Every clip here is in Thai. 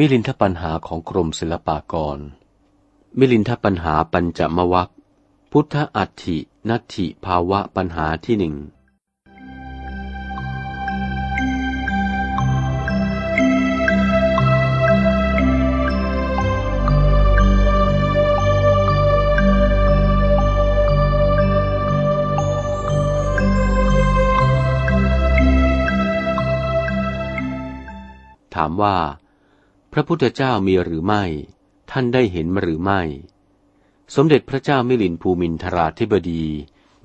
มิลินทปัญหาของกรมศิลปากร มิลินทปัญหาปัญจมวัคพุทธอัตถินัตถิภาวะปัญหาที่หนึ่งถามว่า ระพุทธเจ้ามีหรือไม่ ท่านได้เห็นหรือไม่ สมเด็จพระเจ้ามิลินภูมินทราธิบดี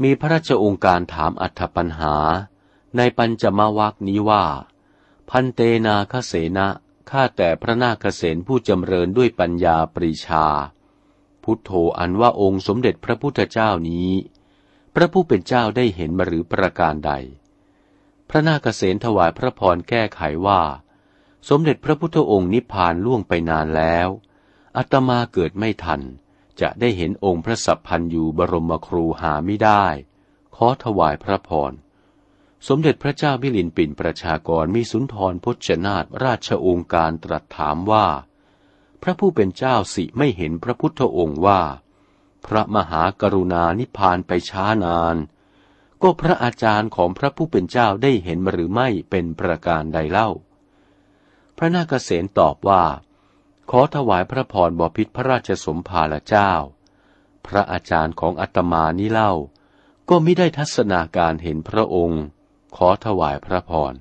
มีพระราชองค์การถามอัธปัญหา ในปัญจมวักนี้ว่า พันเตนาคเสนะข้าแต่พระนาคเสนผู้จำเริญด้วยปัญญาปรีชา พุทโธอันว่าองค์สมเด็จพระพุทธเจ้านี้ พระผู้เป็นเจ้าได้เห็นมาหรือประการใด พระนาคเสนถวายพระพรแก้ไขว่า สมเด็จพระพุทธองค์นิพพานล่วงไปนานแล้วอัตมาเกิดไม่ทัน จะได้เห็นองค์พระสัพพันอยู่บรมครูหาไม่ได้ ขอถวายพระพร สมเด็จพระเจ้ามิลินปินประชากรมีสุนทรพจนาตราชองค์การตรัสถามว่า พระผู้เป็นเจ้าสิไม่เห็นพระพุทธองค์ว่า พระมหากรุณานิพพานไปช้านาน ก็พระอาจารย์ของพระผู้เป็นเจ้าได้เห็นหรือไม่เป็นประการใดเล่า พระนาคเษนตอบว่า ขอถวายพระพรบพิษพระราชสมภารเจ้า พระอาจารย์ของอัตมานี้เล่า ก็ไม่ได้ทัศนาการเห็นพระองค์ ขอถวายพระพร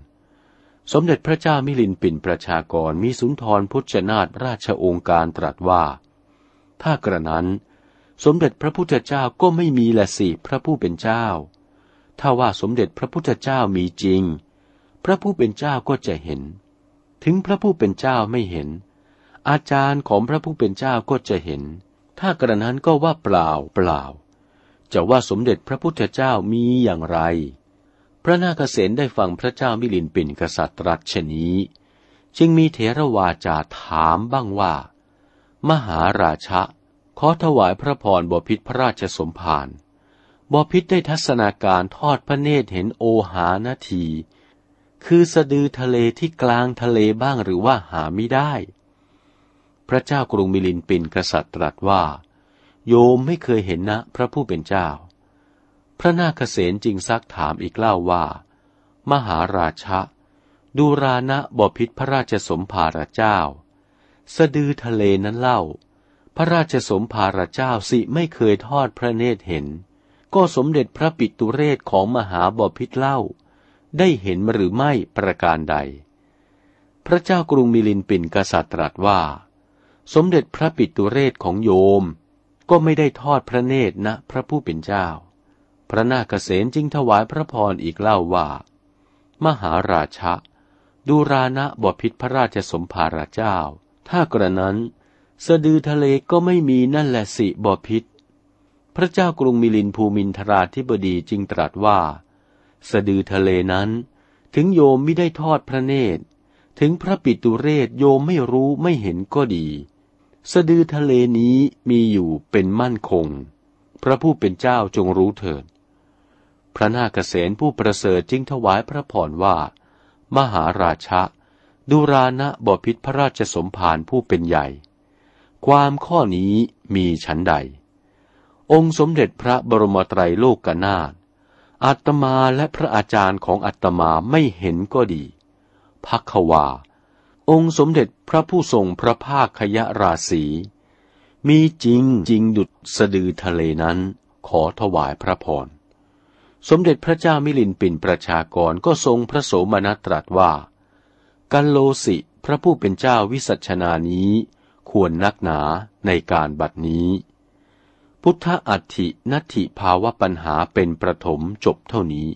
สมเด็จพระเจ้ามิลินปินประชากรมีสุนทรพุทธนาถราชองค์การตรัสว่า ถ้ากระนั้น สมเด็จพระพุทธเจ้าก็ไม่มีละสิพระผู้เป็นเจ้า ถ้าว่าสมเด็จพระพุทธเจ้ามีจริง พระผู้เป็นเจ้าก็จะเห็น ถึงพระผู้เป็นเจ้าไม่เห็น อาจารย์ของพระผู้เป็นเจ้าก็จะเห็น ถ้ากระนั้นก็ว่าเปล่าเปล่า จะว่าสมเด็จพระพุทธเจ้ามีอย่างไร พระนาคเษนได้ฟังพระเจ้ามิลินปินกษัตริย์รัชนี้ จึงมีเถรวาจาถามบ้างว่า มหาราชะ ขอถวายพระพรบพิษพระราชสมภารบพิษได้ทัศนาการทอดพระเนตรเห็นโอหานาที คือสะดือทะเลที่กลางทะเลบ้างหรือว่าหาไม่ได้ พระเจ้ากรุงมิลินปินกษัตริย์ตรัสว่า โยมไม่เคยเห็นนะพระผู้เป็นเจ้า พระนาคเษนจึงซักถามอีกเล่าว่า มหาราชะดูรานะบพิษพระราชสมภารเจ้า สะดือทะเลนั้นเล่า พระราชสมภารเจ้าสิไม่เคยทอดพระเนตรเห็น ก็สมเด็จพระปิตุเรศของมหาบพิษเล่า ได้เห็นหรือไม่ประการใด พระเจ้ากรุงมิลินปินกษัตริย์ตรัสว่า สมเด็จพระปิตุเรศของโยม ก็ไม่ได้ทอดพระเนตรนะพระผู้เป็นเจ้า พระนาคเษนจึงถวายพระพรอีกเล่าว่า มหาราชะดูรานะบพิษพระราชสมภาราเจ้า ถ้ากระนั้น สะดือทะเลก็ไม่มีนั่นแหละสิบพิษ พระเจ้ากรุงมิลินภูมินทราธิบดีจึงตรัสว่า สะดือทะเลนั้น ถึงโยมไม่ได้ทอดพระเนตร ถึงพระปิตุเรศโยมไม่รู้ไม่เห็นก็ดี สะดือทะเลนี้มีอยู่เป็นมั่นคง พระผู้เป็นเจ้าจงรู้เถิด พระนาคเษนผู้ประเสริฐจึงถวายพระพรว่า มหาราชะดูรานะบพิษพระราชสมภารผู้เป็นใหญ่ ความข้อนี้มีชั้นใด องค์สมเด็จพระบรมไตรโลกนาถ อาตมาและพระอาจารย์ของอาตมาไม่เห็นก็ดีพักวา องค์สมเด็จพระผู้ทรงพระภาคขยราศี มีจริงจริงดุดสะดือทะเลนั้น ขอถวายพระพร สมเด็จพระเจ้ามิลินปินประชากรก็ทรงพระโสมนัตรัสว่า กัลโลสิพระผู้เป็นเจ้าวิสัชนานี้ ควรนักหนาในการบัดนี้ พุทธอัตถินัตถิภาวะปัญหาเป็นประถมจบเท่านี้